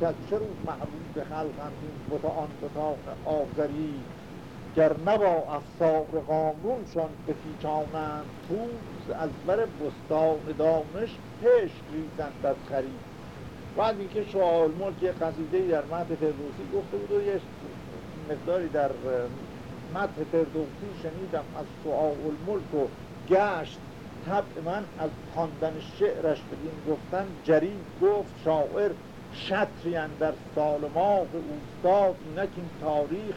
که چه روز محبوب خلقم این بتا آن بتا آذری گر نبا افسار قانونشان بپیچانند توز از بر بستان دانش پشت ریزند از خرید. بعد اینکه شعال ملک یه قصیده در متن فردوسی گفته بود و یه مقداری در متن فردوسی شنیدم از شعال الملک و گشت. طبع من از خواندن شعرش بدین گفتن جری گفت شاعر شطری در سال ماه اوستاد اینک این تاریخ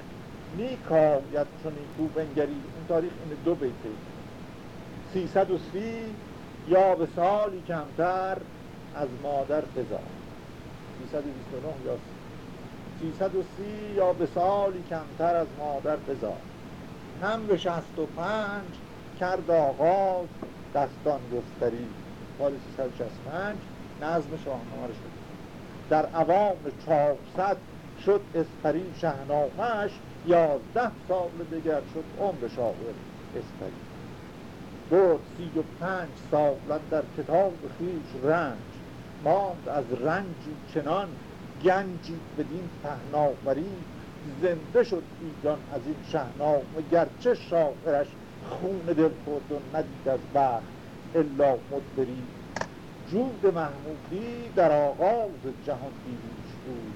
میکاید چون این بنگری. این تاریخ این دو بیته. سیصد و سی یا به سالی کمتر از مادر بزار 329 یا 330 یا به سالی کمتر از مادر بزار هم به 65 کرد آغاز دستان گفتری سال 365 نظم شاهنامه رو در عوام 400 شد اسپری شهنامهش یازده سال دیگر شد عمر شاعر اسپری برد سی و پنج سال در کتاب خیش رنج ماند از رنجی چنان گنجی بدین پهناوری زنده شد ایران از این شهنامه گرچه شاعرش خون دل خورد و ندید از بخت الا مدبری جود محمودی در آغاز جهان دیروش بود.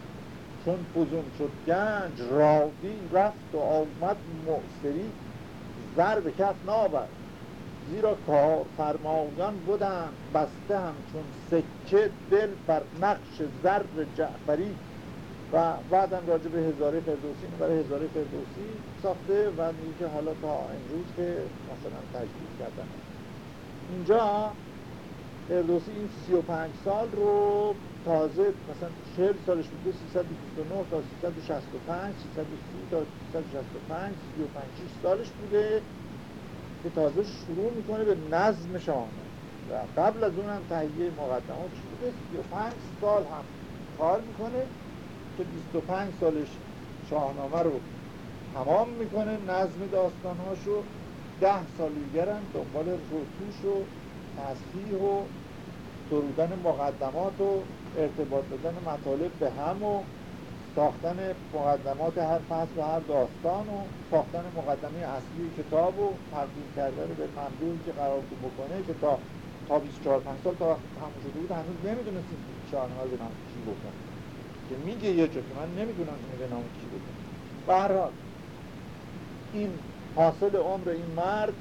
چون فزون شد گنج رادی رفت و آمد معصری زر به کف نابد زیرا کار فرمایان بودن بسته همچون سکه دل بر نقش زر جعفری. و بعدم راجع به هزاره فردوسی برای هزاره فردوسی ساخته و میگه که حالا تا امروز که مثلا تجدید کردن. اینجا فردوسی این 35 سال رو تازه مثلا 40 سالش بوده 329 تا 365 330 تا 365 35 6 سالش بوده که تازه شروع می‌کنه به نظم شاهنامه و قبل از اون هم تهیه بوده 35 سال هم کار می‌کنه که 25 سالش شاهنامه رو تمام می‌کنه نظم داستانهاشو ده سال دیگر هم دنبال روتوش و تصحیح و درودن مقدمات و ارتباط دادن مطالب به هم و ساختن مقدمات هر فصل و هر داستان و ساختن مقدمه اصلی کتاب و تبدیل کردن به ممدوعی که قرار بکنه که تا تا 24 5 سال تا همون شده بود هنوز نمی‌دونستیم شاهنامه به نام چی بکن که میگه یه جا که من نمی‌دونم این به نام چی بکن برحال این حاصل عمر این مرد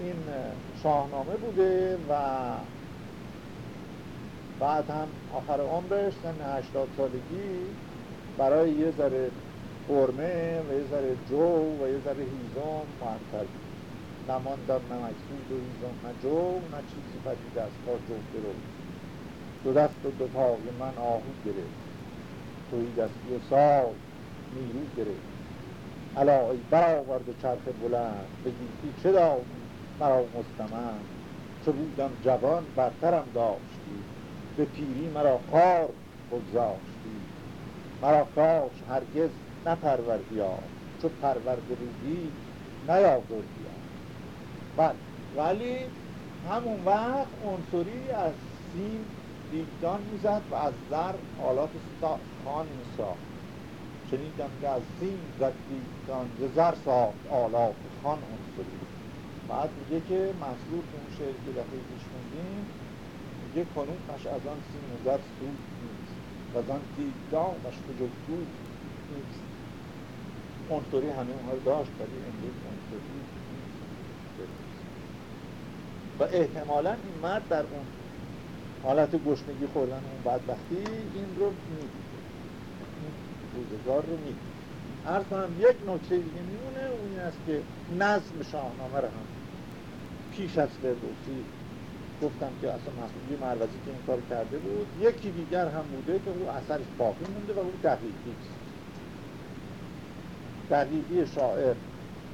این شاهنامه بوده و بعد هم آخر عمرش سن 80 سالگی برای یه ذره قرمه و یه ذره جو و یه ذره هیزم معطل. بود نماندم نه مکسود هیزم نه جو نه چیزی پدید از کار جو رو دو دست و دو پای من آهو گرفت. توی دستی و سال نیرو گرفت. علا ای برآورد چرخ بلند بگیتی چه داری مرا مستمند. چو بودم جوان برترم داشتی. به پیری مرا کار بگذاشتی. مرا کاش هرگز نپروردی چو پرورد بودی نیازردی بله. ولی همون وقت عنصری از سیم دیگدان می‌زد و از زر آلات خان میساخت. شنیدم که از سیم زد دیگدان زر ساخت آلات خان عنصری. بعد میگه که مسئول اون شعر که دفعه پیش خوندیم میگه کنونش از آن سیم و زر سود نیست و از آن دیگدانش به جز دود نیست. عنصری همه اونها داشت ولی امروز عنصری و احتمالا این مرد در اون حالت گشنگی خوردن اون بدبختی این رو می‌دیده این روزگار رو می‌دیده ارز کنم یک نکته دیگه میمونه اون این است که نظم شاهنامه رو هم پیش از فردوسی گفتم که اصلا مسئولی مروزی که این کار کرده بود یکی دیگر هم بوده که او اثرش باقی مونده و او دقیقی دقیقی شاعر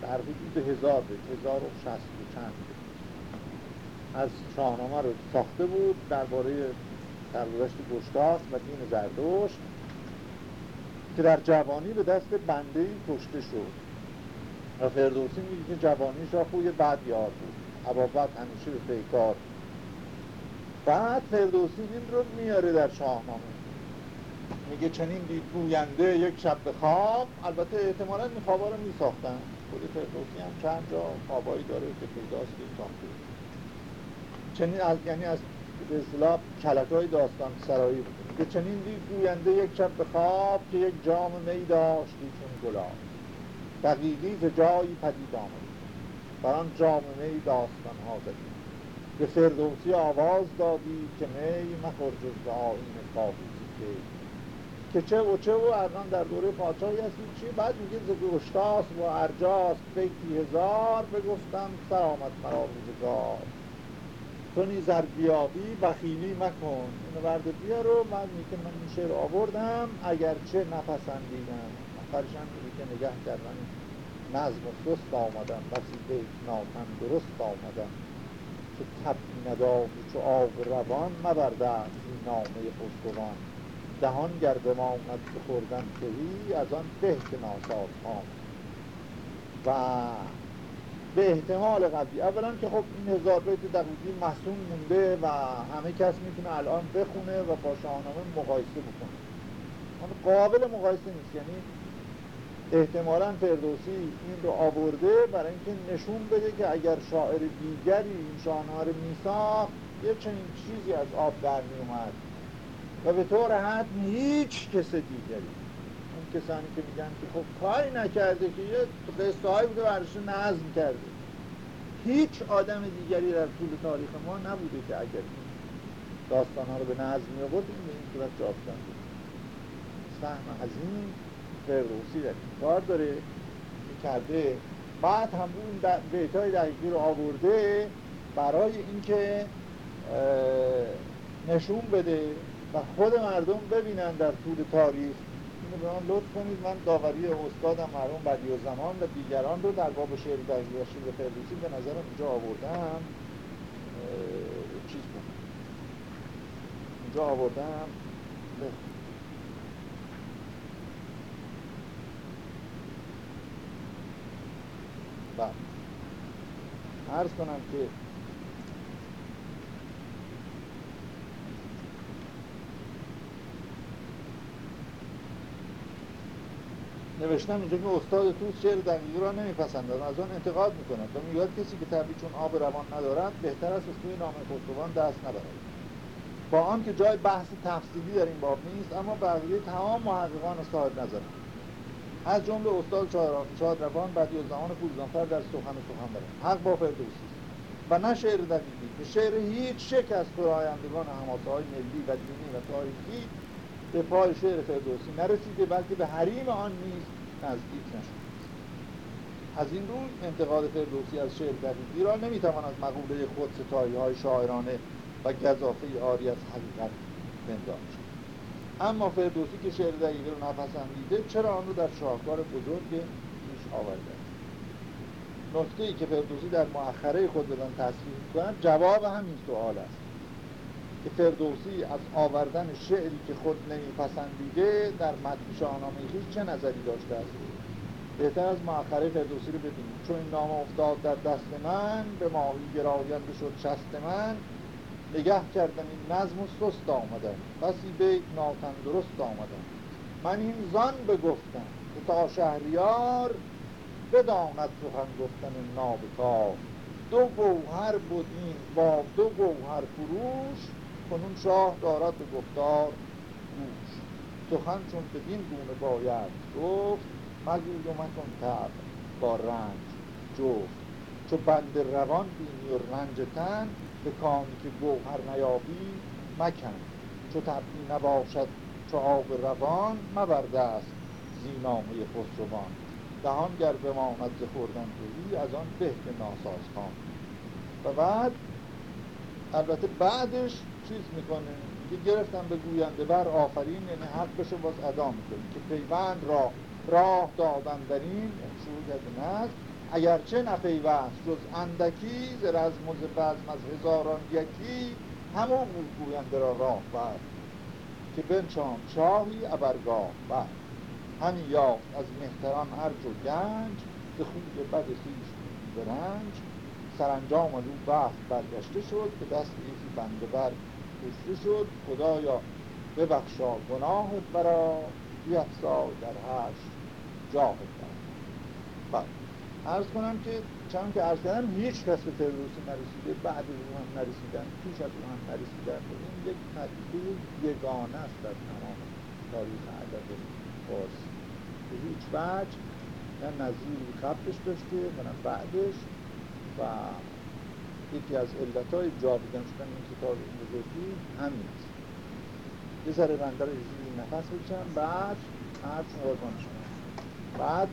در حدود هزار هزار و شست و چند. از شاهنامه رو ساخته بود درباره سرگذشت گشتاس و دین زردشت که در جوانی به دست بنده ای کشته شد. و فردوسی میگه که جوانیش را خوی بد یاد بود. عبابت همیشه به پیکار بعد فردوسی این رو میاره در شاهنامه. میگه چنین دید گوینده یک شب به خواب البته احتمالا این خوابا رو میساختن. خود فردوسی هم چند جا خوابایی داره که پیداست که ساخته چنین از یعنی از به اصطلاح کلک های داستان سرایی بود. که چنین دید گوینده یک شب به خواب که یک جام می داشتی چون گلاب. دقیقی ز جایی پدید آمد. بر آن جام می داستان ها زدی به فردوسی آواز دادی که می مخور جز به آین کافوسی که. چه و چه و الان در دوره پادشاهی هستی چی؟ بعد میگه ز گشتاس و ارجاس بیتی هزار بگفتم آمد مرا روزگار. تو نیز بیابی بخیلی مکن. اینو برده بیارو من میگه من این شعر آوردم. اگرچه نپسندیدم آخرش هم که نگه کردن نظم سست آمدم بسی بیت ناتن درست آمدم. که تب نداری چو آب روان مبرده این نامه خسروان. دهان گر بماند خوردن تهی از آن به که ناساز و به احتمال قبلی اولا که خب این هزار بیت دقیقی محسون مونده و همه کس می‌تونه الان بخونه و با شاهنامه مقایسه بکنه. قابل مقایسه نیست. یعنی احتمالا فردوسی این رو آورده برای اینکه نشون بده که اگر شاعر دیگری این شاهنامه رو میساخت یه چنین چیزی از آب در میومد و به طور حد هیچ کس دیگری. کسانی که میگن که خب کاری نکرده که یه قصه های بوده برش نظم کرده. هیچ آدم دیگری در طول تاریخ ما نبوده که اگر داستان ها رو به نظم می آورد این به این صورت جاب سهم عظیم فردوسی کار داره. کرده. بعد هم اون بیت های دقیقی رو آورده برای اینکه نشون بده و خود مردم ببینن در طول تاریخ. اینو به من لطف کنید. من داوری استادم مرحوم بدی و زمان و دیگران رو در باب شعر دقیق و شعر فردوسی به نظرم اینجا آوردم. چیز کنم. اینجا آوردم. بله. عرض کنم که نوشتم اینجا که استاد تو شعر دقیقی را نمیپسندد از آن انتقاد می‌کند و می‌گوید کسی که طبیعی چون آب روان ندارد بهتر است از توی نام خسروان دست نبرد. با آنکه جای بحث تفصیلی در این باب نیست اما بقیه تمام محققان صاحب نظرند. از جمله استاد شادروان بدی و زمان فوزانفر در سخن سخن دارد حق با فردوسی. و نه شعر دقیقی. به شعر هیچ شک از فرایندگان حماسه های ملی و دینی و تاریخی به پای شعر فردوسی نرسیده بلکه به حریم آن نیز نزدیک نشده از این روی انتقاد فردوسی از شعر دقیقی را نمی‌توان از مقوله خود ستایی های شاعرانه و گذافه آری از حقیقت بنداشت اما فردوسی که شعر دقیقی رو نپسندیده چرا آن رو در شاهکار بزرگ پیش آورده؟ نکته ای که فردوسی در مؤخره خود بدن تصویر کنند جواب همین سوال است که فردوسی از آوردن شعری که خود نمیپسندیده در متن شاهنامه هیچ چه نظری داشته است؟ بهتر از مؤخره فردوسی رو ببینیم. چون این نام افتاد در دست من به ماهی گراینده شد شست من نگه کردن این نظم و سست آمدن بسی بیت ناتندرست آمدن من این زن بگفتم که تا شهریار بداند سخن گفتن نابکار. دو گوهر بود این با دو گوهر فروش کنون شاه دارد به گفتار گوش. سخن چون بدین گونه باید گفت مگوی و مکن تب با رنج جفت. چو بند روان بینی و رنج تن به کامی که گوهر نیابی مکن. چو تبدی نباشد چو آب روان مبرده است زینامه خسروان. دهان گر بماند ز خوردن توی از آن به ناساز خان و بعد البته بعدش چیز می‌کنه؟ که گرفتم به گوینده بر آفرین یعنی حقشو باز ادا می‌کنه که پیوند را راه دادن در این شروع کرده اگرچه نپیوست جز اندکی ز رزم و ز بزم از هزاران یکی بود گوینده را راه بر که بنچان شاهی ابرگاه بر همین یافت از مهتران ارج و گنج به خوی بد خویش برنج سرانجام او بخت برگشته شد که دست یکی بنده بر کشته شد. خدایا ببخشا گناه برا بیفزا در هشت جاه برا عرض کنم که چون که عرض کردم هیچ کس به فردوسی نرسیده بعد از او هم نرسیدن پیش از او هم نرسیدن. این یک پدیده یگانه است در تمام تاریخ ادب فارسی. به هیچ وجه نه نظیری قبلش داشته و نه بعدش و یکی از علتهای جاویدن شدن این کتاب این بزرگی همین است. یه ذره بنده رو نفس بکشم بعد عرض شما بعد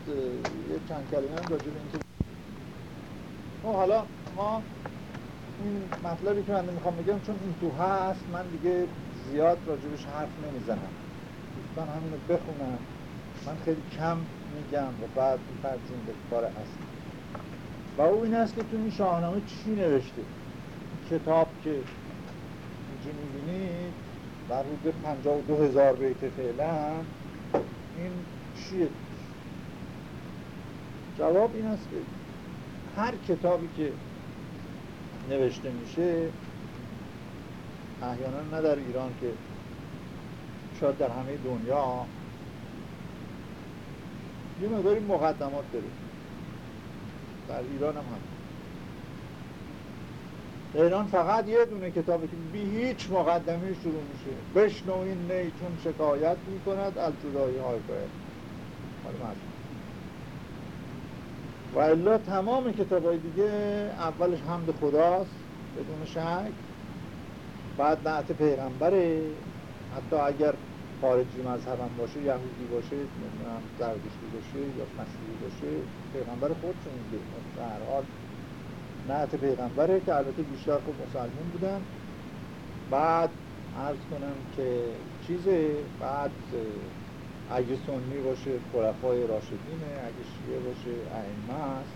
یه چند کلمه هم راجع به اینکه خب حالا ما این مطلبی که من می‌خوام بگم چون این تو هست من دیگه زیاد راجبش حرف نمی‌زنم. دوستان همینو بخونم من خیلی کم میگم و بعد میپرزیم به کار اصلی. و او این است که تو این شاهنامه چی نوشته؟ کتاب که اینجا می‌بینید بر حدود پنجاه و دو هزار بیت فعلا این چیه؟ جواب این است که هر کتابی که نوشته میشه احیانا نه در ایران که شاید در همه دنیا یه مقداری مقدمات داره. در ایران هم هم ایران فقط یه دونه کتابی که بی هیچ مقدمه شروع میشه. بشنو این نی چون شکایت می‌کند از جدایی های باید. حالا و الا تمام کتاب های دیگه اولش حمد خداست بدون شک. بعد نعت پیغمبره حتی اگر خارجی مذهب هم باشه یهودی باشه نمی‌دونم زردشتی باشه یا مسیحی باشه پیغمبر خودشون میگه. در هر حال نعت پیغمبره که البته بیشتر خود مسلمون بودن. بعد عرض کنم که چیزه؟ بعد اگه سنی باشه خلفای راشدینه اگه شیعه باشه ائمه است.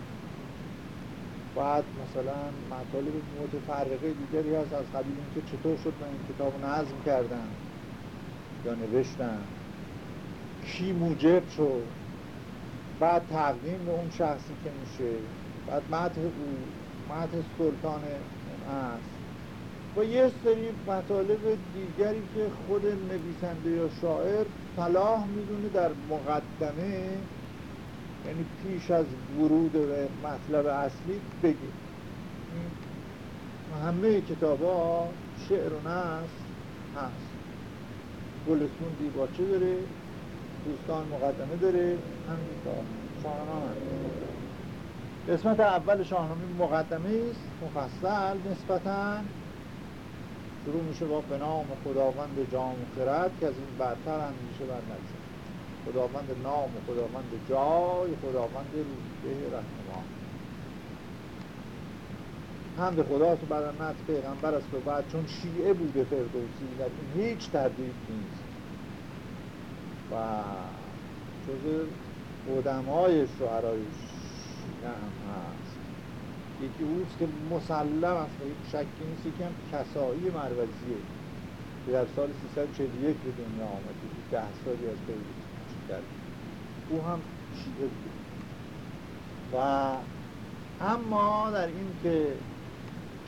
بعد مثلا مطالب متفرقه دیگری هست از قبیل اینکه چطور شد من این کتاب نظم کردن یا نوشتن کی موجب شد؟ بعد تقدیم به اون شخصی که میشه. بعد متح او متح سلطان است. و یه سری مطالب دیگری که خود نویسنده یا شاعر صلاح می‌دونه در مقدمه یعنی پیش از ورود به مطلب اصلی بگه همه کتاب ها شعر و نصر هست. گلستون دیباچه داره دوستان مقدمه داره همین شاهنامه قسمت اول شاهنامه مقدمه است مفصل نسبتاً. شروع میشه با به نام خداوند جام و خرد که از این برتر همیشه بر خداوند نام و خداوند جای خداوند روزگه رحمان حمد خداست و بعد نت پیغمبر است و بعد چون شیعه بوده فردوسی در این هیچ تردید نیست. و جز قدمای شعرهای شیعه هم هست. یکی اوست که مسلم است و شکی نیست یکی هم کسایی مروزیه. که در سال 341 به دنیا آمده ده سالی از پیروز کرد او هم شیعه بود. و اما در این که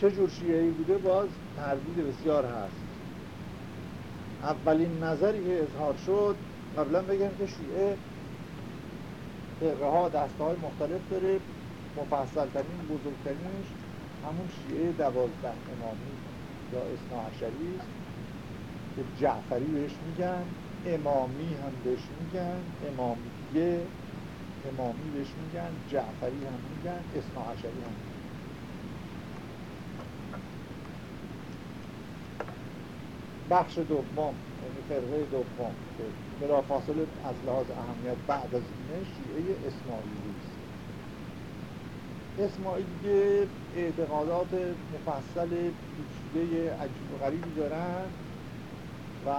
چه جور شیعه بوده باز تردید بسیار هست. اولین نظری که اظهار شد قبلا بگم که شیعه فرقه ها دسته های مختلف داره. مفصل ترین بزرگترینش همون شیعه دوازده امامی یا اصنا عشری است که جعفری بهش میگن امامی هم بهش میگن امامیه امامی بهش میگن جعفری هم میگن اصنا عشری هم میگن. بخش دوم یعنی فرقه دوم که بلا فاصله از لحاظ اهمیت بعد از اینه شیعه اسماعیلی اسماعیلی اعتقادات مفصل پیچیده عجیب و غریبی دارن و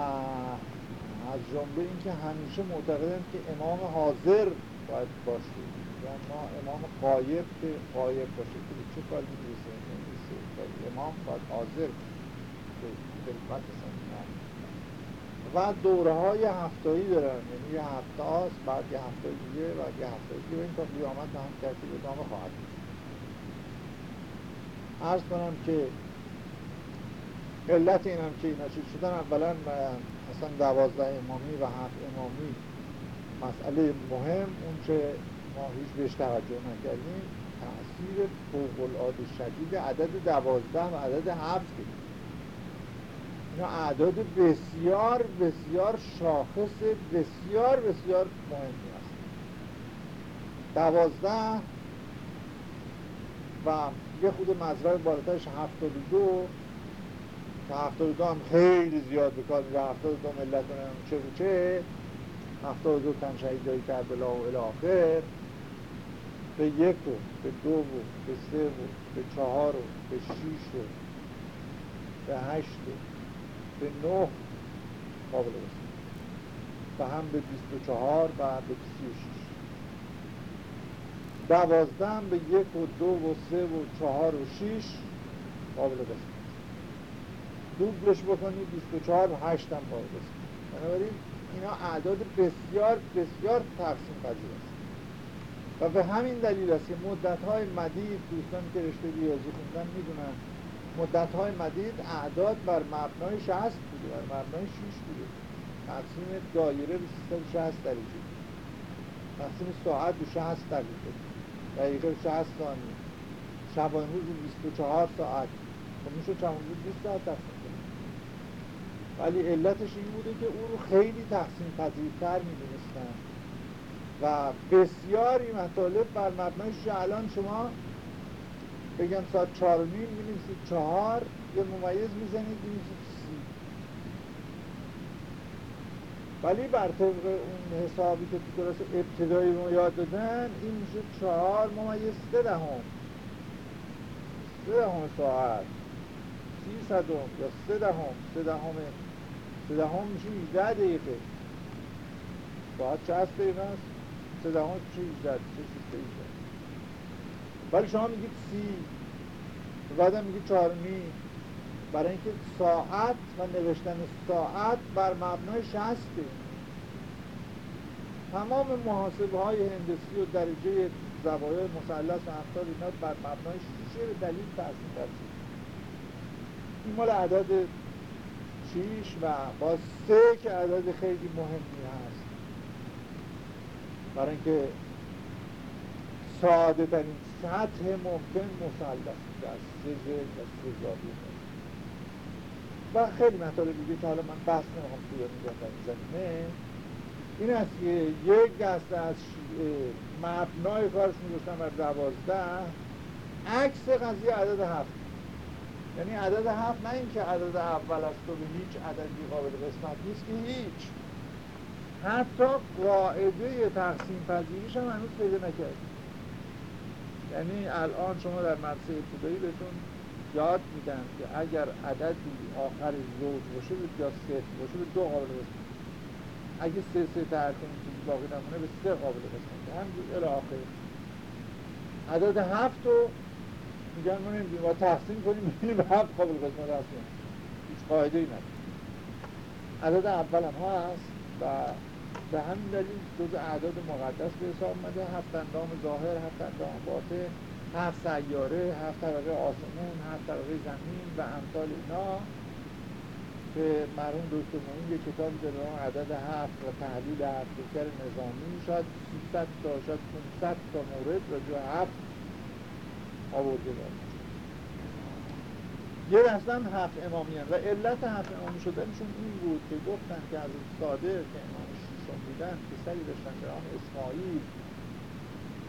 از جمله اینکه همیشه معتقدن که امام حاضر باید باشه. یا ما امام قایب که قایب باشه. که چه کار می‌رسه امام باید حاضر خدمت و دوره های هفتایی دارن. یعنی یه هفته هاست بعد یه هفته دیگه بعد یه هفته دیگه. این تا قیامت هم ترتیب ادامه خواهد عرض کنم که علت این هم که چیز شدن اولا اصلا دوازده امامی و هفت امامی مسئله مهم اون که ما هیچ بهش توجه نکردیم. تاثیر فوق العاده شدید عدد دوازده و عدد هفت اینا اعداد بسیار بسیار شاخص بسیار بسیار مهمی هست دوازده و یه خود مزرعه بالاترش 72 تا 72 هم خیلی زیاد به کار میره 72 ملت چه رو چه. 72 تن شهیدای کربلا و الاخر. به یک رو به دو رو به سه رو به چهار رو به شیش و به هشت رو به نه قابل رسید و هم به 24 و به 36 دوازدن به یک و دو و سه و چهار و شیش قابل بسید دوبلش بکنی بیست و چهار و هشت هم قابل بسید بنابراین اینا اعداد بسیار بسیار تقسیم پذیر است. و به همین دلیل است که مدت های مدید دوستان که رشته ریاضی خوندن می‌دونن مدت های مدید اعداد بر مبنای 60 بوده بر مبنای شیش بوده. تقسیم دایره به 360 درجه. تقسیم ساعت به 60 درجه. دقیقه 60 ثانیه شبانه روز 24 ساعت خب میشه چند روز؟ 20 ساعت تقسیم ولی علتش این بوده که او رو خیلی تقسیم پذیرتر می‌دونستن. و بسیاری مطالب بر مبنای الان شما بگم ساعت چهار و نیم چهار یه ممیز می‌زنید می‌نویسید سی ولی بر طبق اون حسابی که تو درست ابتدایی ما یاد دادن این میشه چهار ممیز سه دهم. سه دهم ساعت. سی صدم یا سه دهم. سه دهم سه دهم میشه 18 دقیقه. باید چه هست دقیقه است. سه دهم میشه 18 چه ولی شما میگید سی بعدم میگید چهارمی برای اینکه ساعت و نوشتن ساعت بر مبنای شسته تمام محاسبه های هندسی و درجه زوایای مثلث و امثال اینا بر مبنای شیشه به دلیل تأثیر این مال عدد شیش و با سه که عدد خیلی مهمی هست. برای اینکه ساده ترین سطح ممکن مثلث در سه و سه و خیلی مطالب دیگه که حالا من بحث نمی‌خوام توی میگم در این زمینه این است که یک دسته از مبنای کارش میگوشتن بر دوازده عکس قضیه عدد هفت. یعنی عدد هفت نه اینکه عدد اول است و به هیچ عددی قابل قسمت نیست که هیچ. حتی قاعده تقسیم پذیریش هم هنوز پیدا نکرد. یعنی الان شما در مدرسه ابتدایی بهتون یاد میدن که اگر عددی آخر زوج باشه یا صفر باشه به دو قابل قسمت. اگه سه سه تر کنیم چیزی باقی نمونه به سه قابل قسمت. همینجور الی عدد هفت رو میگن ما نمی‌دونیم باید تقسیم کنیم ببینیم هفت قابل قسمت هست هیچ قاعده ای نداره عدد اول هم هست و به همین دلیل جز اعداد مقدس به حساب آمده هفت اندام ظاهر هفت اندام باطن. هفت سیاره هفت طبقه آسمون هفت طبقه زمین و امثال اینا که مرحوم دکتر معین یه کتابی داره عدد هفت و تحلیل هفت نظامی. شاید 300 تا شاید 500 تا مورد راجع هفت آورده داره یه دستن هفت امامی و علت هفت امامی شدنشون این بود که گفتن که از ساده که امام شیشون بودن پسری داشتن به نام اسماعیل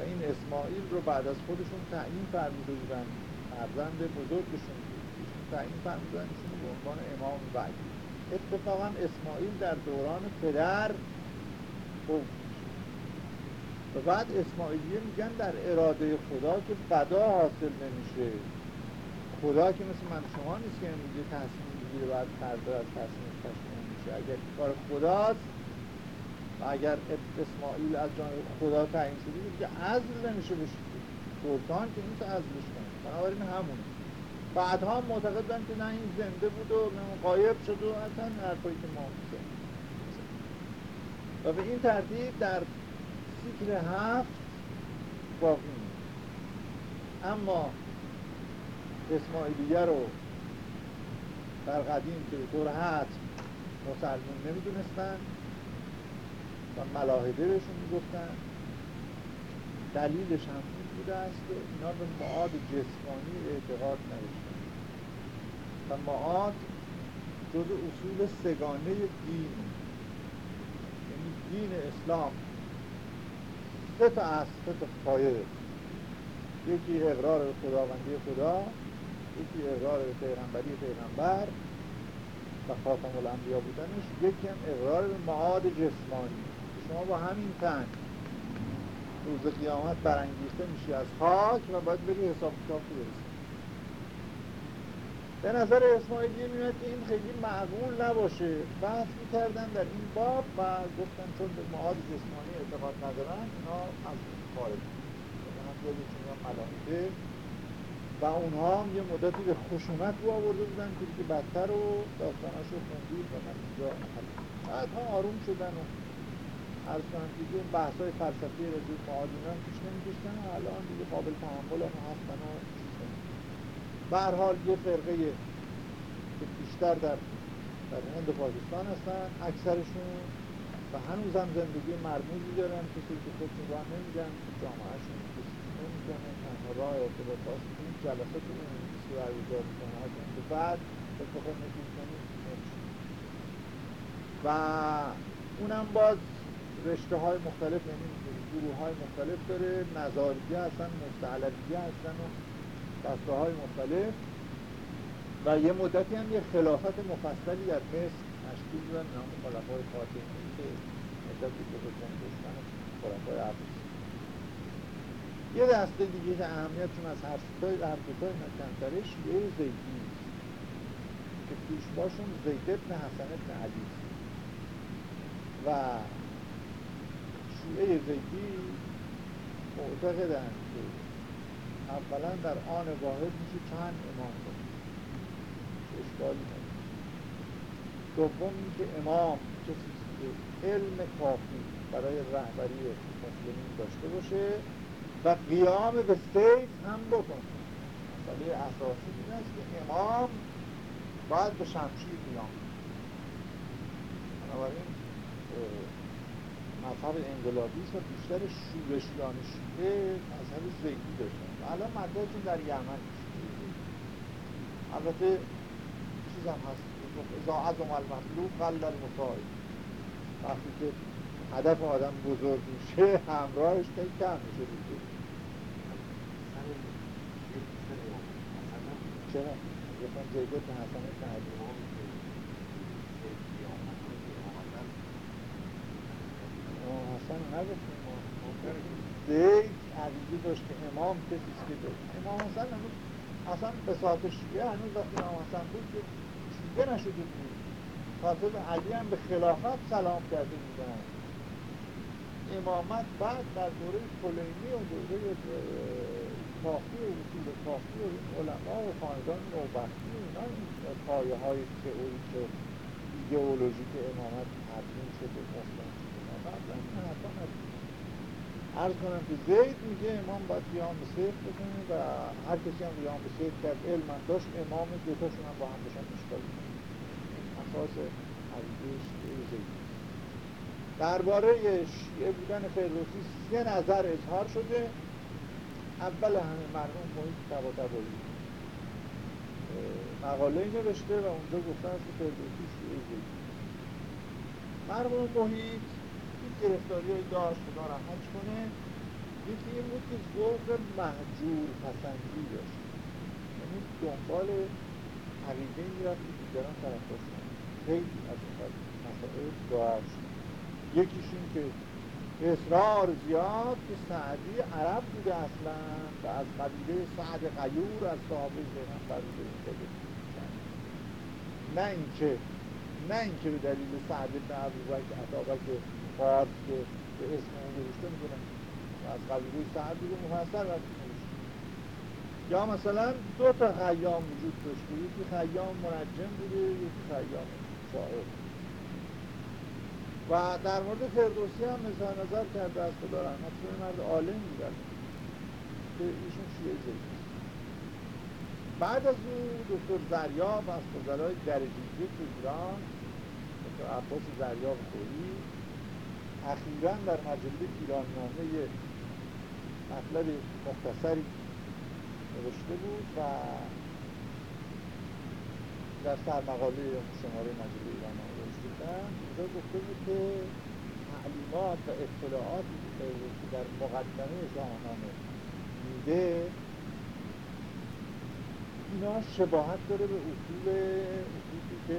این اسماعیل رو بعد از خودشون تعیین فرموده بودن. فرزند بزرگشون بود. تعیین فرمودن ایشون به عنوان امام بعدی اتفاقا اسماعیل در دوران پدر و بعد اسماعیلیه میگن در اراده خدا که بدا حاصل نمیشه. خدا که مثل من شما نیست که امروزه تصمیم می‌گیره بعد فردا از تصمیم تصمیم میشه اگر کار خداست و اگر اسماعیل از جانب خدا تعیین شده که عزل نمیشه بشه سلطان که نیست عزلش کنه. بنابراین همونه. بعدها معتقد بودن که نه این زنده بود و قایب شد و اصلا حرفایی که ما و به این ترتیب در سیکل هفت باقی اما اسماعیلیه رو در قدیم که طور حتم مسلمون نمی‌دونستن و ملاحده بهشون می‌گفتن. دلیلش هم این بوده است که اینا به معاد جسمانی اعتقاد نداشتن. و معاد جز اصول سگانه دین. یعنی دین اسلام. سه تا از سه تا پایه. یکی اقرار به خداوندی خدا یکی اقرار به پیغمبری پیغمبر و خاتم الانبیا بودنش. یکی هم اقرار به معاد جسمانی. شما با همین تن روز قیامت برانگیخته میشی از خاک و باید بری حساب کتاب برسی به نظر اسماعیلی میاد که این خیلی معقول نباشه. بحث می‌کردن در این باب و گفتن چون به معاد جسمانی اعتقاد ندارن اینا از خارج ملائکه و اونها هم یه مدتی به خشونت رو آورده بودن که بدتر و داستانش رو خوندید و اینجا بعد ها آروم شدن و عرض کنم دیگه اون بحث های فلسفی رجوع معادین هم پیش نمیگشتن و الان دیگه قابل تحمل هم هستن و به هر حال یه فرقه که بیشتر در در هند و پاکستان هستن اکثرشون و هنوز هم زندگی مرموزی دارن. کسی که خودشون راه نمیدن جامعهشون نمی‌کنه تنها راه ارتباط باز این جلسات رو برگزار می‌کنه که بعد به نتیز کنید و اونم باز رشته های مختلف یعنی گروه های مختلف داره. نظاریه هستن مستعلبیه هستن و دسته های مختلف. و یه مدتی هم یه خلافت مفصلی در مصر تشکیل دادن نام خلفای فاطمی که مدتی که حکم داشتن خلفای عباسی یه دسته دیگه که اهمیت چون از هر ستای هر دوتای کمتره شیعه زیدی که پیشباشون زید ابن حسن ابن و شیعه زیدی معتقدن که اولا در آن واحد میشه چند امام کنه اشکالی دوم اینکه امام کسی که علم کافی برای رهبری مسلمین داشته باشه و قیام به سیف هم بکن مسئله اساسی این است که امام باید به شمشیر قیام بنابراین مذهب انقلابی و بیشتر شورشیان شیعه مذهب زیدی داشتن. و الان مدرسون در یمن البته چیز هم هست ازا عظم المطلوب قل المطاعی وقتی که هدف آدم بزرگ میشه همراهش خیلی کم میشه دیگه. چرا؟ گفتم زید ابن حسن ابن حسن نگفتیم زید عقیده داشت که امام کسی که داشت. امام حسن هنوز اصلا به ساعت شیعه هنوز وقتی امام حسن بود که شیعه نشده بود. خاطب علی هم به خلافت سلام کرده بودن. امامت بعد در دوره کلینی و دوره کافی و اصول کافی و علما و خاندان نوبختی و اینا این پایه های تئوریک ایدئولوژیک امامت تدوین شده مسلم عرض کنم که زید میگه امام باید قیام به سیف بکنه و هر کسی هم قیام به سیف کرد. علم داشت امام دوتاشون هم با هم بشن اشکال اساس عقیده زید. درباره شیعه بودن فردوسی سه نظر اظهار شده. اول همه مرحوم محیط تبا تبایی مقاله نوشته و اونجا است که فردوسی شیعه زید. مرحوم محیط گرفتاری های داشت خدا رحمت کنه یکی این بود که ذوق محجور پسندی داشت. یعنی دنبال عقیده می‌رفت که دیگران طرف داشتن خیلی از این مسائل داشت یکیش این که اصرار زیاد که سعدی عرب بوده اصلا و از قبیله سعد غیور از صحابه پیغمبر بوده نه اینکه نه اینکه به دلیل سعد بن ابوبکر عطابک فارس که به اسم اون نوشته می‌کنن از قبیله سعد بوده مفصل وقتی یا مثلا دو تا خیام وجود داشته. یکی خیام منجم بوده یکی خیام شاعر و در مورد فردوسی هم نظر نظر کرده از خدا رحمت کنه مرد عالم بوده که ایشون شیعه زید بعد از او دکتر زریاب از فضلای درجیزی تو ایران دکتر عباس زریاب خوری اخیرا در مجله ایراننامه یه مطلب مختصری نوشته بود و در سرمقاله شماره مجله ایراننامه نوشته بودن اینجا گفته بود که تعلیمات و اطلاعاتی که در مقدمه شاهنامه میده اینا شباهت داره به اصول اصولی که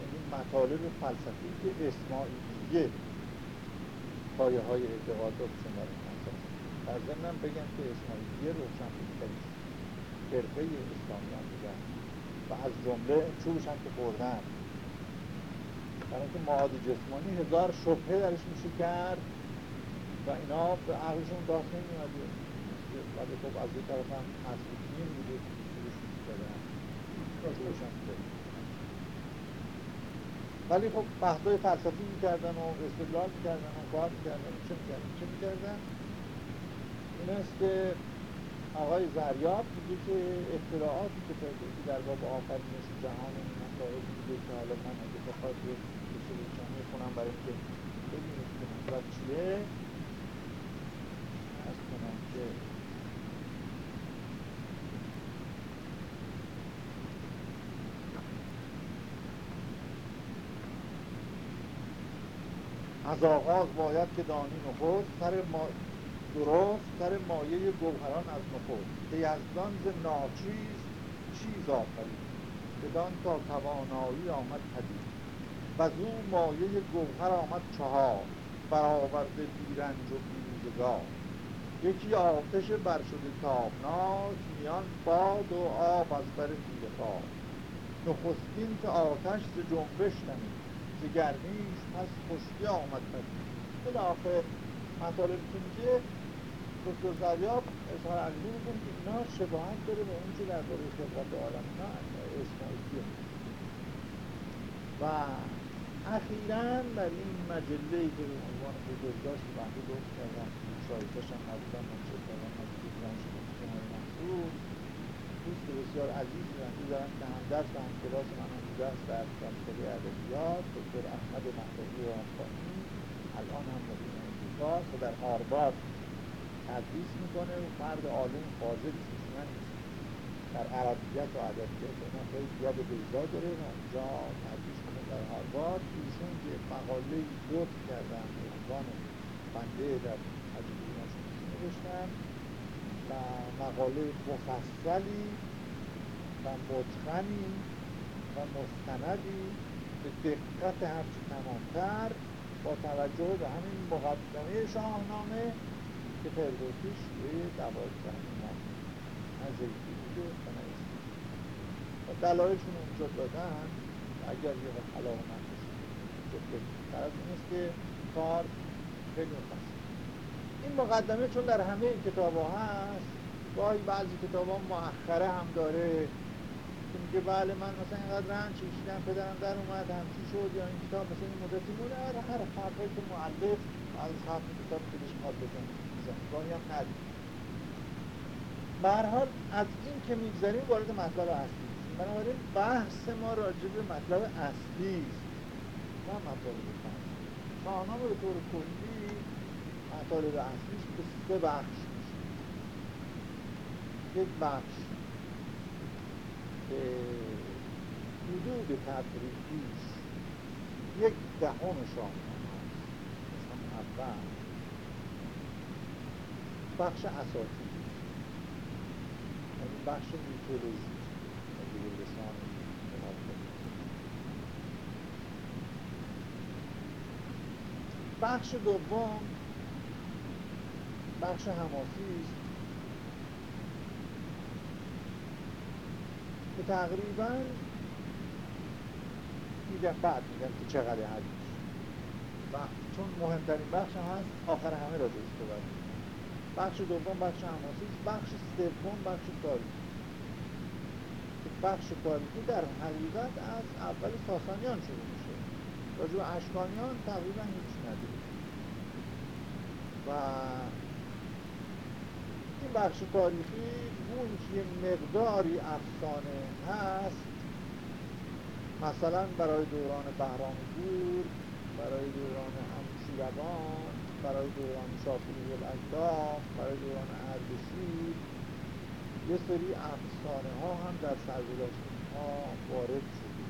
یعنی مطالب فلسفی که اسماعیلیه پایه های اعتقادات شما رو در ضمن بگم که اسماعیلیه روشن فکری فرقه اسلامیان بودن. و از جمله چوبش هم که خوردن برای اینکه معاد جسمانی هزار شبهه درش میشه کرد و اینا به عقلشون داخل نمیاده ولی خب از یه طرف هم مسئولین بوده. ولی خب بحثای فلسفی می‌کردن و استدلال می‌کردن و کار می‌کردن. چه می‌کردن؟ چه می‌کردن؟ این است که آقای زریاب میگه که اطلاعاتی که فردوسی در باب آفرینش جهان این مسائل میگه که حالا من اگه بخواد یه کسی می‌خونم برای اینکه ببینید که مطلب چیه از کنم که از آغاز باید که دانی نخست سر ما درست سر مایه گوهران از نخست. که یزدان ز ناچیز چیز آفرید بدان تا توانایی آمد پدید. و او مایه گوهر آمد چهار. برآورده بیرنج و بیروزگار یکی آتش بر شده تابناک میان باد و آب از بر تیر خواب نخستین که آتش ز جنبش نمید. گرمیش پس خشکی آمد پدید بالاخره مطالب که میگه دکتر زریاب اظهار عقیده میکن که اینا شباهت داره به اون که درباره خلقت عالم اینا و اخیرا در این مجله که به عنوان بزرگداشت بنده گفت کردم شایستش هم نبودم منشد کردم مجله ایران شده کنار منصور. دوست بسیار عزیزی دارم که و هم کلاس من هم بوده است در دانشگاه ادبیات دکتر احمد مهدوی رامخانی الان هم مدیر امریکاست و در هاروارد تدریس می‌کنه و فرد عالم فاضلی من در عربیت و ادبیات اینا خیلی زیاد بیضا داره و اونجا تدریس کنه در هاروارد. ایشون که مقاله لطف کردن به عنوان بنده در ایران نوشتن. و مقاله مفصلی و متقنی و مستندی به دقت هرچی تمامتر با توجه به همین مقدمه شاهنامه که فردوسیش روی دوازده ایمان نه زیدی بوده و نه و دلایلشون اونجا دادن اگر یه وقت علاقه من در از این است که کار خیلی مفصل این مقدمه چون در همه کتاب ها هست گاهی بعضی کتاب ها مؤخره هم داره که بله من مثلا اینقدر رنج کشیدم پدرم در اومد همچی شد یا این کتاب مثلا این مدتی مونه هر حرفی که معلف از حرف کتاب خودش خواد بزنه گاهی هم ندید حال از این که می‌گذاریم وارد مطلب اصلی بنابراین بحث ما راجع به مطلب اصلی است. نه مطالب فنی شاهنامه به طور کلی مطالب اصلیش به سه بخش یک بخش. به حدود تدریجیش یک دهم است. مثلا اول بخش اساسی. یعنی بخش میتولوژی. بخش دوم بخش حماسی است که تقریبا میگم بعد میگم که چقدر حدیث. و چون مهمترین بخش هست آخر همه راجعش صحبت بخش دوم بخش حماسی بخش سوم بخش تاریخی بخش تاریخی در حقیقت از اول ساسانیان شروع میشه. راجع اشکانیان تقریبا هیچ نداره و این بخش تاریخی اون یه مقداری افسانه هست مثلا برای دوران بهرام گور برای دوران همشیروان برای دوران شاپوری الاجدام برای دوران اردشیر یه سری افسانه ها هم در سرگذشت ها وارد شده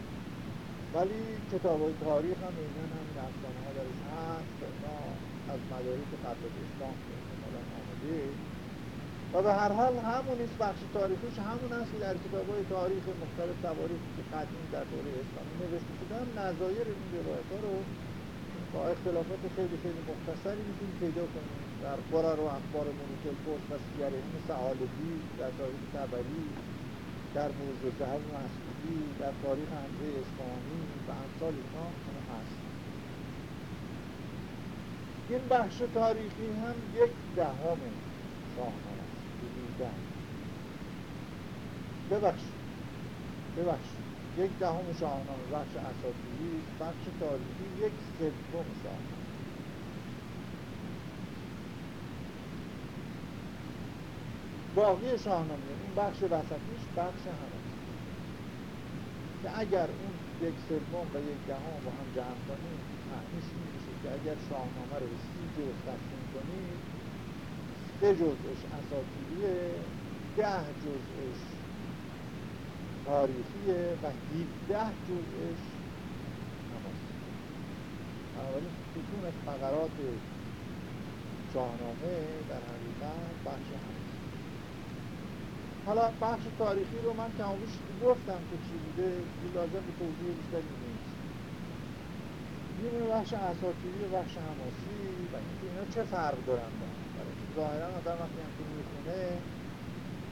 ولی کتاب های تاریخ هم اینا هم افسانه ها درش هست اینا از مدارک قبل اسلام آمده. و به هر حال همونیست بخش تاریخیش همون است که در کتاب های تاریخ مختلف تواریخ که قدیم در دوره اسلامی نوشته شدن نظایر این روایت ها رو با اختلافات خیلی خیلی مختصری می‌تونیم پیدا کنیم. در قرار و اخبار مونیک الفرس و سیاره مثل عالبی در تاریخ تبری در موضوع زهر مسئولی در تاریخ حمزه اسفانی و امثال اینا هست. این بخش تاریخی هم یک دهم شاهنامه. بودن. ببخش ببخش یک دهم شاهنامه بخش اساطیری بخش تاریخی یک سوم شاهنامه. باقی شاهنامه این بخش وسطیش بخش همه. که اگر اون یک سوم و یک دهم با هم جمع کنیم معنیش میشه که اگر شاهنامه رو سی جز تقسیم کنیم سه جزش اساطیریه ده جزش تاریخیه و 17 جزش نماسی بنابراین ستون فقرات شاهنامه در حقیقت بخش هست. حالا بخش تاریخی رو من کمابیش گفتم که چی بوده لازم به توضیح بیشتری نیست. یه بخش اساطیری و بخش حماسی و اینکه اینا چه فرق دارن با ظاهرا آدم وقتی هم که می‌خونه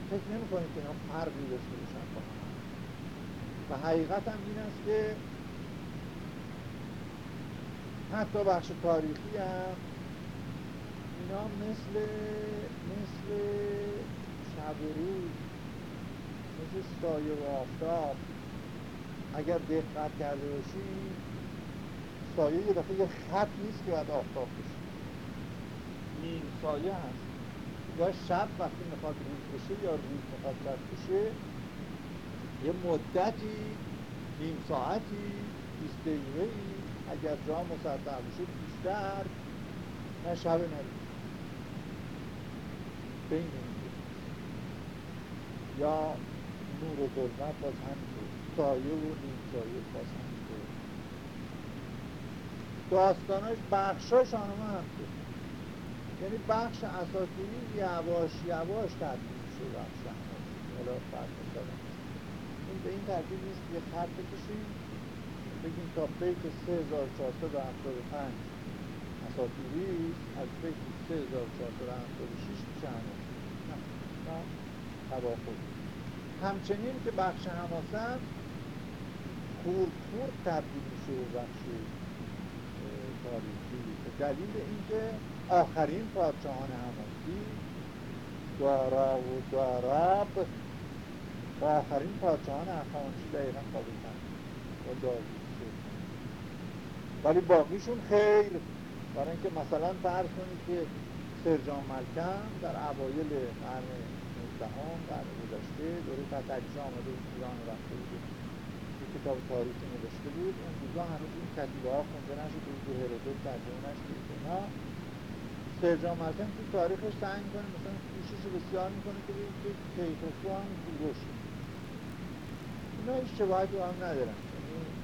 فکر نمی کنید که اینا فرقی داشته باشن. با هم و حقیقت هم این است که حتی بخش تاریخی هم اینا مثل مثل شب و روز مثل سایه و آفتاب. اگر دقت کرده باشی سایه یه دفعه یه خط نیست که باید آفتاب بشه. نیم سایه هست. یا شب وقتی می‌خواد روز بشه یا روز می‌خواد شب بشه یه مدتی نیم ساعتی 20 دقیقه ای اگر جا مسطح بشه بیشتر نه شب نه بین یا نور و ظلمت باز همینطور سایه و نیم سایه باز همینطور داستاناش بخشاش آنما همطور یعنی بخش اساطیری یواش یواش تبدیل میشه بخش حالا این به این ترتیب نیست یه خط بکشیم بگیم تا بیت 3475 اساطیری از بیت 3476 میشه همه. نه تباخود همچنین که بخش حماسن خورد خورد تبدیل میشه به بخش تاریخی. به دلیل اینکه آخرین پادشاهان حماسی. دارا و داراب و آخرین پادشاهان اخوانچی دقیقا قابل و داوود ولی باقیشون خیر برای اینکه مثلا فرض کنید که سرجان ملکم در اوایل قرن 19 قرن گذشته دوره فتحعلی آمده بود ایران رفته بود. کتاب تاریخی نوشته بود. اون روزا هنوز این کتیبه ها خونده نشده بود هرودوت ترجمه نشده اینا سرجان ملکم تو تاریخش سعی می‌کنه مثلا کوشش بسیار می‌کنه که که کیخسرو هم کوروش اینا هیچ شباهتی با هم ندارن. یعنی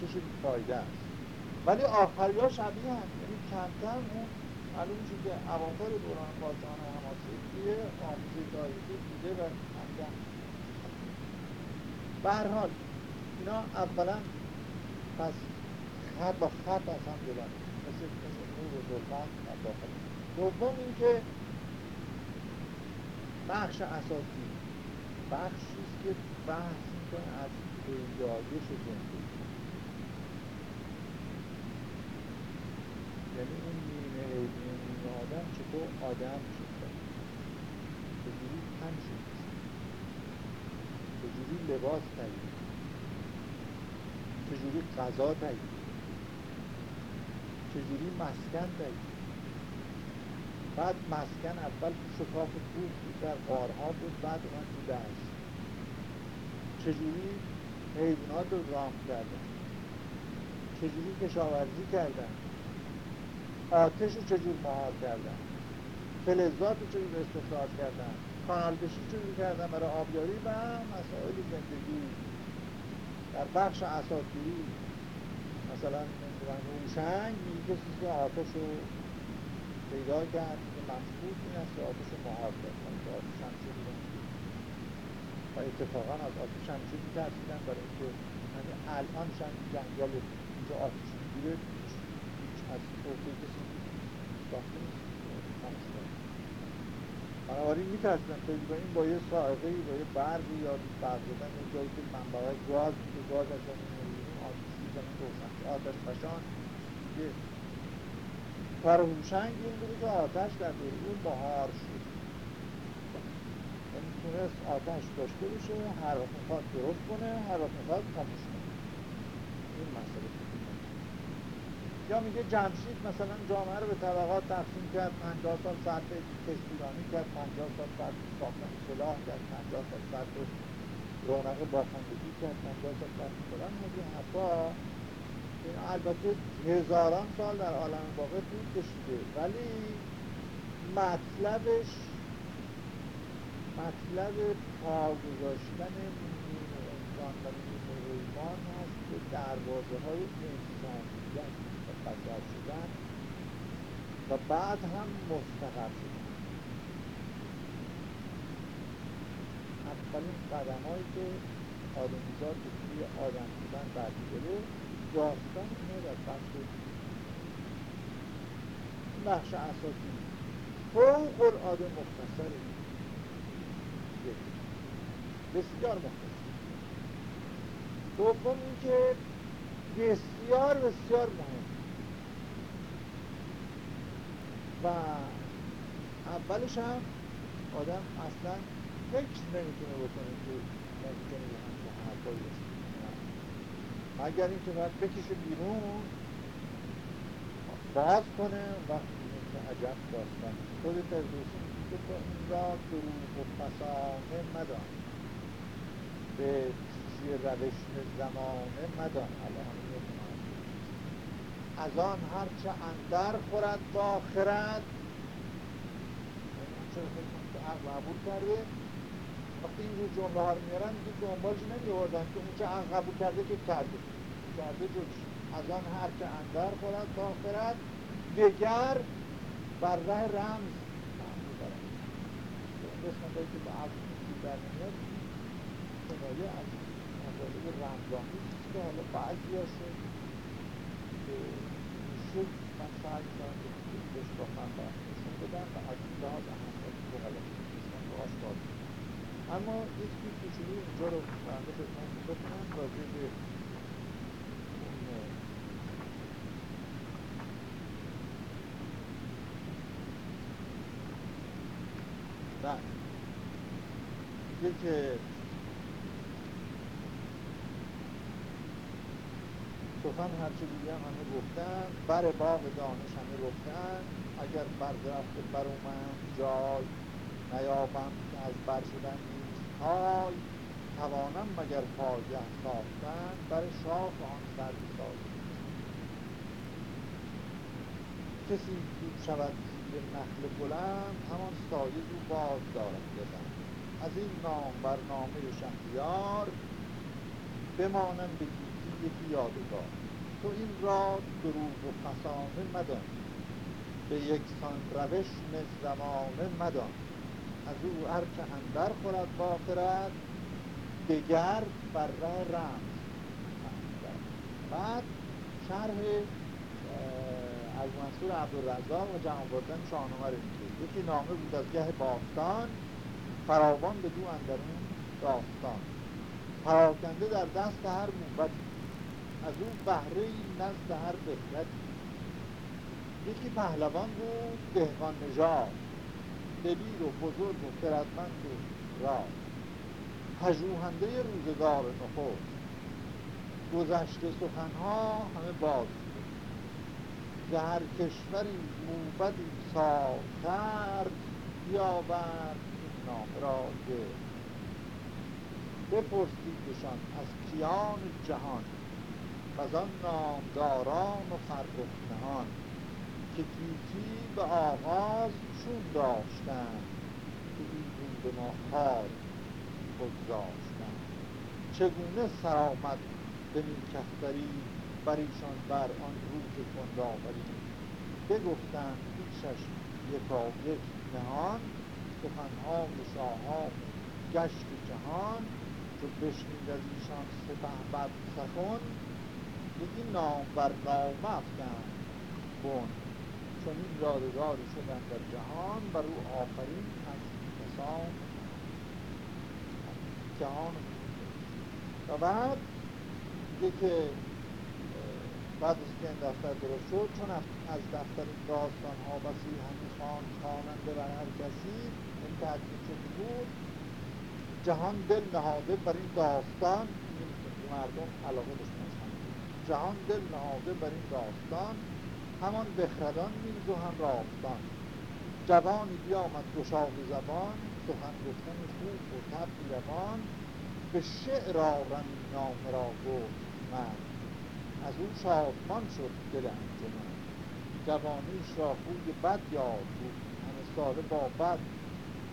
کوشش فایده است. ولی آخری ها شبیه هم. یعنی کمتر اون معلوم میشه که اواخر دوران پادشاهان حماسی توی آموزه تاریخی دیده و همگم به هر حال اینا اولا پس خط با خط از هم جدا نور و ظلمت در داخل. دوم اینکه بخش اساسی بخشی است که بحث می‌کنه از پیدایش زندگی. یعنی اون نیمه نیمه آدم چطور آدم شد چجوری تن شد چجوری لباس تهیه چجوری غذا تهیه چجوری مسکن تهیه بعد مسکن اول تو شکاف کوه بود در قارها بود بعد من تو دشت چجوری حیوانات رو رام کردن؟ چجوری کشاورزی کردن؟ آتش رو چجور مهار کردن؟ فلزات رو چجور استخراج کردن؟ کانال کشی کردن برای آبیاری و مسائل زندگی؟ در بخش اساطیری مثلا روشنگ میگه که آتش رو پیدا کرد که مفهوم این است که آتش رو مهار کرد که آتش شمشیر و اتفاقا از آتش شمشیر میترسیدن برای اینکه الان شم جنگل اینجا آتش می‌گیره از عهده کسی ساخته نیست بنابراین میترسیدن با این با یه سائقه با یه برقی یا برق زدن اون که منبع گاز که گاز از می‌بینیم آتش فشان یه فرهوشنگ این که آتش در دور اون بهار شد. یعنی تونست آتش داشته باشه هر وقت می‌خواد درست کنه هر وقت می‌خواد خاموش کنه. این مسئله. یا میگه جمشید مثلا جامعه رو به طبقات تقسیم کرد 50 سال صرف کشتیرانی کرد 50 سال صرف ساختن سلاح کرد 50 سال صرف رونق باخندگی کرد 50 سال صرف فلان از این حرفا این البته هزاران سال در عالم واقع طول کشیده. ولی مطلبش مطلب پا گذاشتن انسان و ایمان هست که دروازه های انسانیت مستقر شدن و بعد هم مستقر شدن. اولین قدم هایی که آدمیزاد به توی آدم بودن برمیداره داستان اینه در بخش بخش اساسی. فوق العاده مختصره بسیار مختصر. دوم اینکه بسیار بسیار مهم. و اولش هم آدم اصلا فکر نمی‌تونه بکنه که ممکنه یه همچه حرفایی اگر این که باید بکشه بیرون باز کنه میگه که عجب داستان خود فردوسی میگه تو این را دروغ و فسانه مدان به چیزی روش زمانه مدان از آن هرچه اندر خورد با خرد چرا فکر که عقل قبول کرده وقتی اینجور جمله ها رو میارن دیگه دنبالش نمیوردن که اون چه قبول کرده که کرده. کرده جوش از آن هرچه اندر خورد با خرد دگر بر ره رمز قسمت که به عقل در میاد کنایه از مطالب رمزانی که حالا بعضی هاشون شد من سعی کنم که بهش با من نشون بدم و از این لحاظ اهمیت رو غلط رو آشکار اما یک چیز کوچولو اینجا رو بنده خدمت بکنم راجع به اون بله. که سخن هرچه دیگه همه گفتن بر باغ دانش همه گفتن. اگر بر درخت بر من جای نیابم از بر شدن های توانم مگر پایه ساختن بر شاخ آن سر کسی دود شود زیر نخل بلند همان سایه رو باز دارد بزن از این نام برنامه شهریار بمانم به یکی یادگار. تو این را دروغ و فسانه مدان. به یکسان روش زمانه مدان. از او هرچه اندر خورد با خرد دگر بر راه رمز بعد شرح از منصور عبدالرزاق و جمع بردن شاهنامه رو میگه. یکی نامه بود از گه باستان فراوان به دو اندرون داستان. پراکنده در دست هر موبت از اون بهره نزد هر بهرت یکی پهلوان بود دهقان نژاد. دلیر و بزرگ و خردمند و پژوهنده روزگار نخست. گذشته سخنها همه باز هر کشوری موبدی سال کرد بیاورد نامه را بپرسیدشان از کیان جهان و از آن نامداران و فرخنهان که گیتی به آغاز چون داشتند که ایدون به ما بگذاشتند چگونه سرآمد به نیکختری بر ایشان بر آن روز گندآوری بگفتند پیشش یکا یک نهان سخنهای شاهان گشت جهان. چو بشنید از ایشان بد سخن یکی نام بر نامه افکند بن چون این یادگاری شدن در جهان بر او آفرین از کسان. جهان و بعد دیگه که بعد از که این دفتر درست شد چون از دفتر این داستان ها بسی همی خان خواننده بر هر کسی این تحقیق شده بود جهان دل نهاده بر این داستان. مردم علاقه داشتن جهان دل نهاده بر این داستان. همان بخردان و هم راستان جوانی بیامد گشاد زبان سخن گفتن خوب و طبع روان. به شعر آرم نام را گفت من از او شادمان شد دل انجمن. جوانیش را خوی بد یاد بود همه ساله با بد.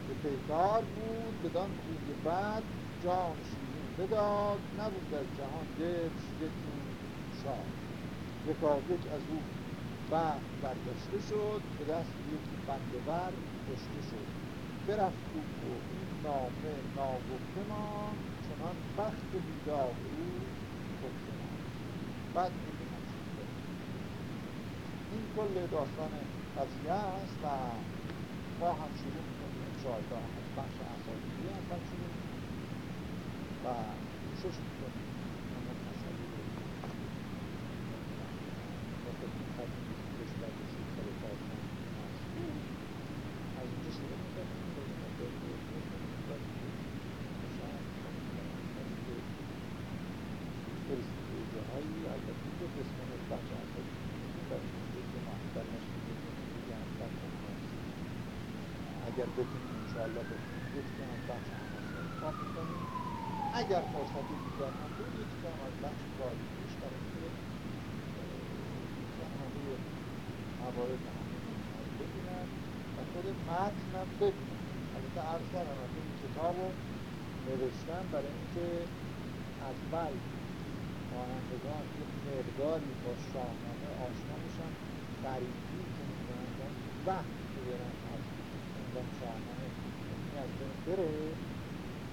به پیکار بود بدان خوی بد. جان شیرین بداد. نبود از جهان دلش یکی شاد. یکایک از او بعد برداشته شد به دست بنده بر کشته شد. برفت او و این نامه ناگفته مان چنان بخت بیدار او گفته مان بعد این کل داستان قضیه است و ما هم شروع می‌کنیم شاید از بخش اساسی اول شروع و شش می‌کنیم. اگر بتونیم انشاءالله بتونیم یک از بخش انتخاب می‌کنیم اگر فرصتی دیگر هم بود یک کم از بخش باریکیش برای اینکه همه موارد هم ببینن و خود متن هم ببینن. البته عرض کردم از این کتاب رو نوشتن برای اینکه از بل خوانندگان یک مقداری با شاهنامه آشنا میشن غریبی که می‌کنن وقت می‌برن اون شاهنامه از بین بره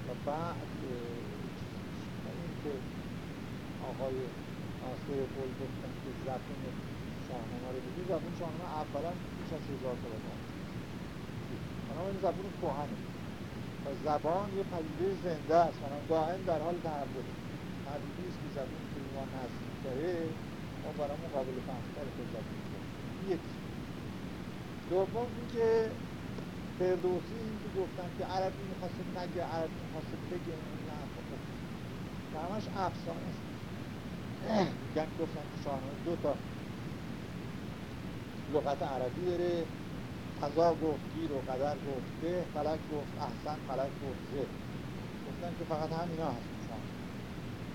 و اینکه آقای ناصر قول گفتن که زبون شاهنامه رو بگید زبون شاهنامه اولا بیش از هزار سال بنابراین این زبون کوهنه و زبان یه پدیده زنده است بنابراین دائم در حال تحوله پدیده است که زبون که ما نزدیک داره ما برامون قابل فهمتر به زبون یک دوم اینکه فردوسی این که گفتن که عربی می‌خواست نگه عربی می‌خواست بگه نه خب همش افسانه است. میگن گفتن که شاهنامه دو تا لغت عربی داره. قضا گفت گیر و قدر گفت به فلک گفت احسن فلک گفت زه گفتن که فقط همینا هست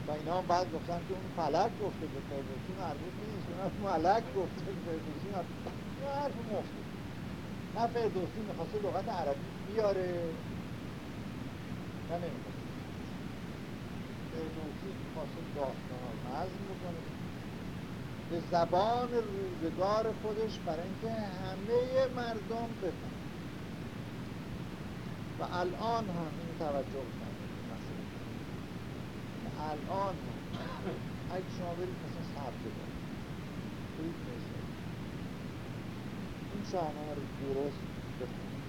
و اینا هم بعد گفتن که اون فلک گفته به فردوسی مربوط نیست. اون ملک گفته به فردوسی این حرف مفته نه فردوسی می‌خواسته لغت عربی بیاره. نه نمی‌خواسته. فردوسی می‌خواسته داستان ها نظم بکنه. به زبان روزگار خودش برای اینکه همه مردم بفهمن. و الان هم این توجه کنید الان اگه شما برید مثلا سبزه برید این شاهنامه رو درست بخونید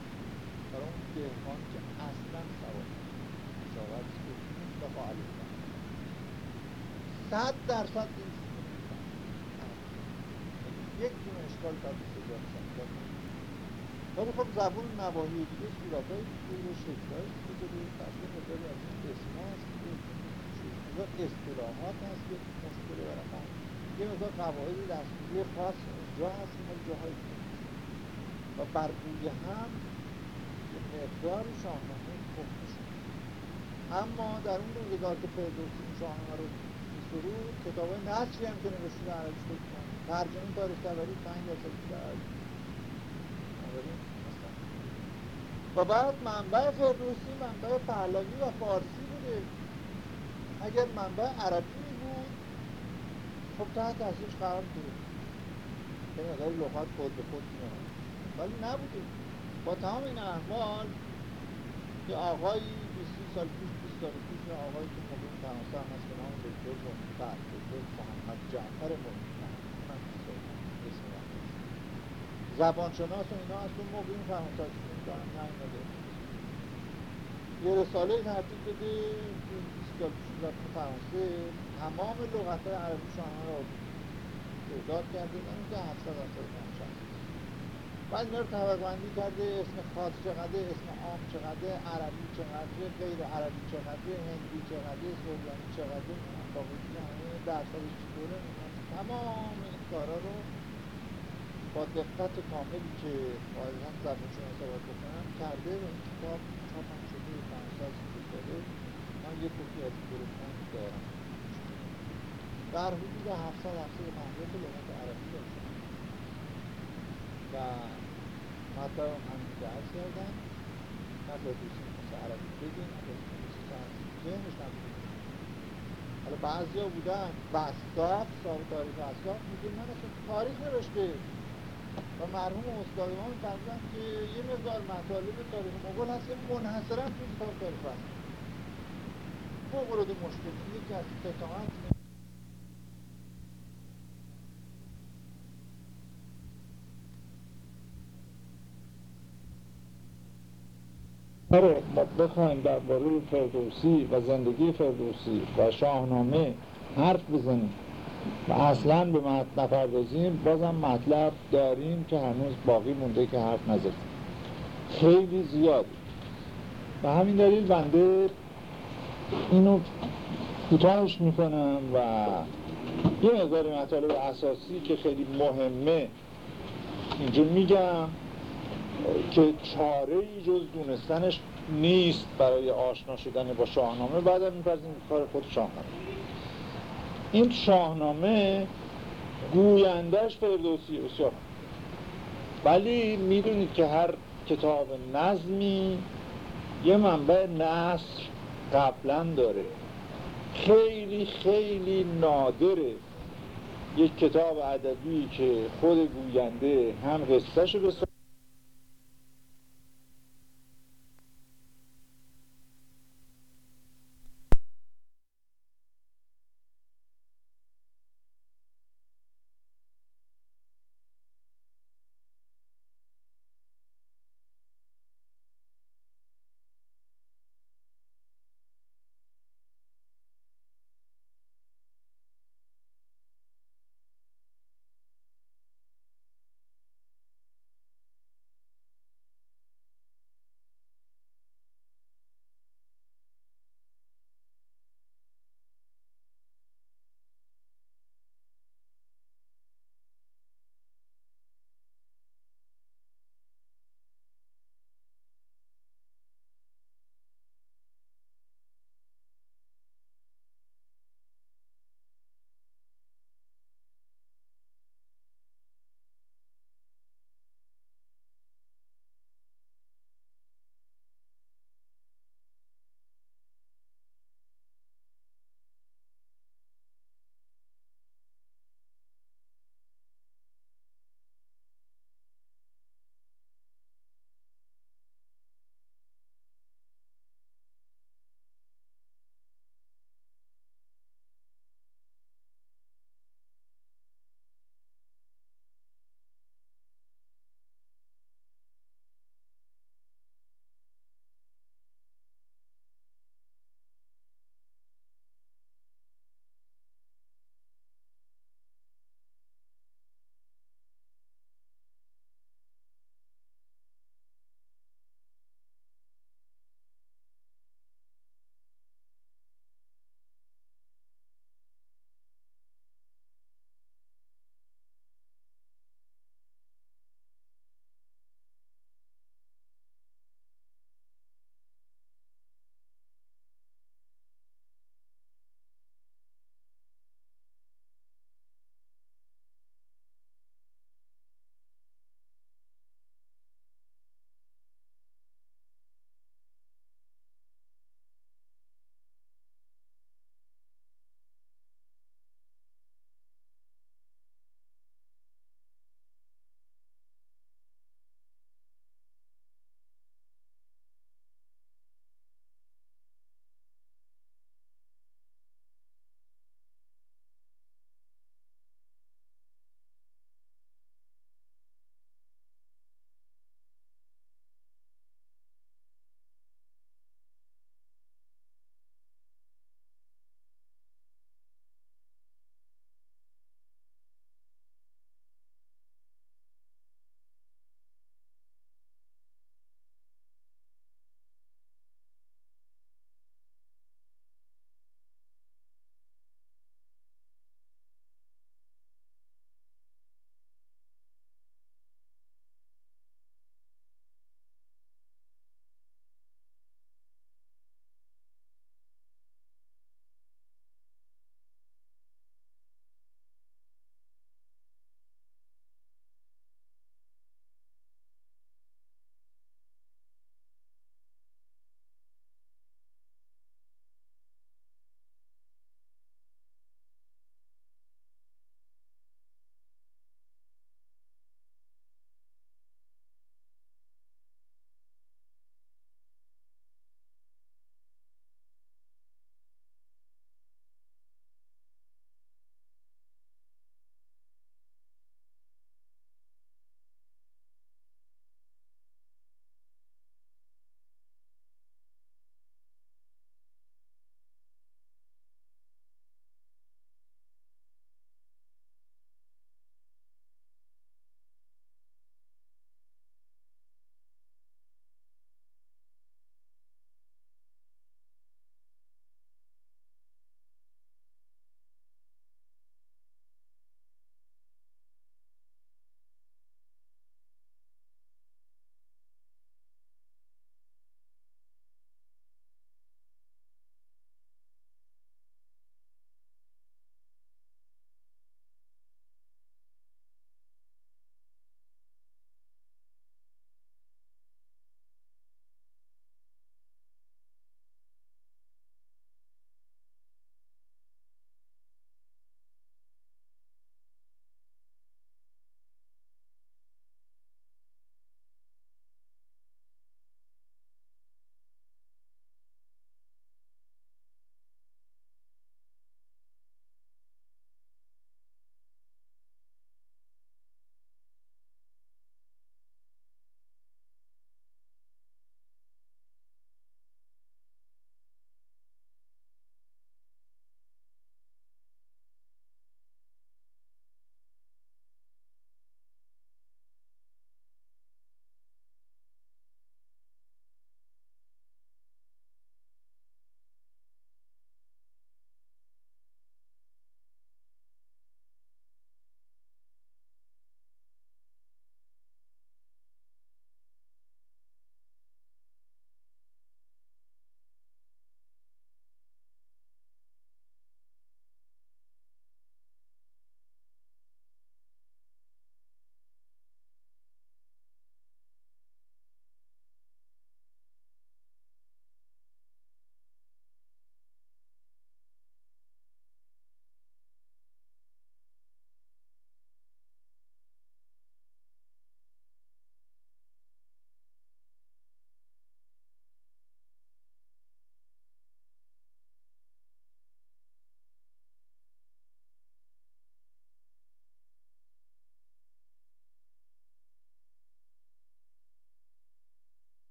برای اون دهقان که اصلا سواد این دفعه علیه صد درصد این یک دونه اشکال در بسیار ولی خب زبون نواهی دیگه صورت های دیگه شکل های دیگه دیگه مداری از این اسم هست که اصطلاحات هست که مشکل برای یه مقدار قواعد دستوری خاص جا هست. این جاهای و بر روی هم یه مقداری شاهنامه پخته شد. اما در اون روزگار که فردوسی این شاهنامه رو میسرود کتاب های نسلی هم که نوشته در عربیش بکنن ترجمه تاریخ تبری پنج درصد در و بعد منبع فردوسی منبع پهلوی و فارسی بوده. اگر منبع عربی بود خب تحت تاثیرش قرار بود به نظر لغات خود به خود میاد ولی نبوده. با تمام این احوال یه آقایی 20 سال پیش 20 سال پیش آقایی که مقیم فرانسه هم هست به نام دکتر بعد دکتر محمد جعفر مقیم زبانشناس و اینا از اون مقیم فرانسه دارن نیومده یه رساله ترتیب داده. تو فرانسه. تمام لغت عربی شاهنامه رو تعداد کرده. این که هفتاد هفتاد بعد اینا رو بندی کرده اسم خاص چقدر اسم عام چقدر عربی چقدر غیر عربی چقدر هندی چقدر سوریانی چقدر باقی همه درصدش چطوره؟ تمام این کارا رو با دقت کاملی که قاعدتا زبان شناسا بکنم کرده و این کتاب چاپ هم شده فرانسه داره من یه کپی از گرفتم دارم. در حدود 700 750 لغت عربی داشتم و مطلب هم عرض کردن مثل عربی بگیم ذهنش حالا بعضی ها بودن وستاف صاحب تاریخ وستاف میگه من اصلا تاریخ نوشته. و مرحوم استاد ما میفرمودن که یه مقدار مطالب تاریخ مغول هست که منحصرا تو کتاب تاریخ فوق العاده مشکلی یکی از قطعات آره ما بخوایم درباره فردوسی و زندگی فردوسی و شاهنامه حرف بزنیم و اصلا به مطلب نپردازیم بازم مطلب داریم که هنوز باقی مونده که حرف نزدیم. خیلی زیاد. و همین دلیل بنده اینو کوتاهش می‌کنم و یه مقدار مطالب اساسی که خیلی مهمه اینجا میگم. که چاره ای جز دونستنش نیست برای آشنا شدن با شاهنامه. بعد میپرزیم کار خود شاهنامه. این شاهنامه گویندش فردوسی بسیار ولی می‌دونید که هر کتاب نظمی یه منبع نصر قبلا داره. خیلی خیلی نادره یک کتاب ادبی که خود گوینده هم قصهشو